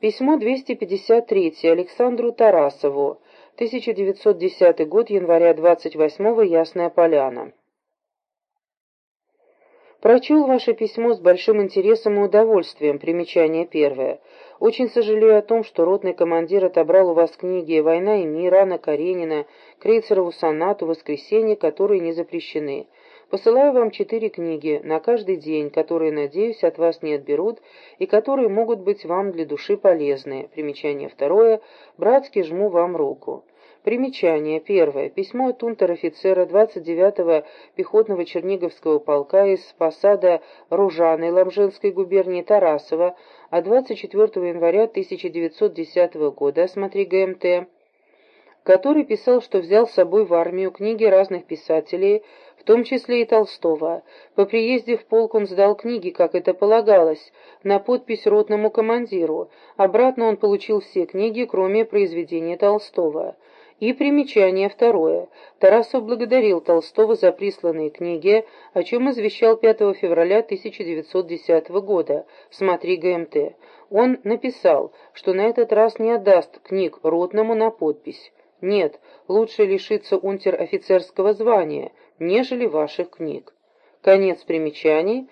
Письмо 253 Александру Тарасову. 1910 год, января 28 Ясная Поляна. Прочел ваше письмо с большим интересом и удовольствием. Примечание первое. Очень сожалею о том, что ротный командир отобрал у вас книги «Война и мир», Анна Каренина, Крейцерову сонату, «Воскресенье», которые не запрещены. Посылаю вам четыре книги на каждый день, которые, надеюсь, от вас не отберут и которые могут быть вам для души полезны. Примечание второе. Братски жму вам руку. Примечание. Первое. Письмо от унтер-офицера 29-го пехотного Черниговского полка из посада Ружаны Ламжинской губернии Тарасова от 24 января 1910 года, смотри ГМТ, который писал, что взял с собой в армию книги разных писателей, в том числе и Толстого. По приезде в полк он сдал книги, как это полагалось, на подпись ротному командиру. Обратно он получил все книги, кроме произведения Толстого. И примечание второе. Тарасов благодарил Толстого за присланные книги, о чем извещал 5 февраля 1910 года. Смотри ГМТ. Он написал, что на этот раз не отдаст книг Ротному на подпись. Нет, лучше лишиться унтер-офицерского звания, нежели ваших книг. Конец примечаний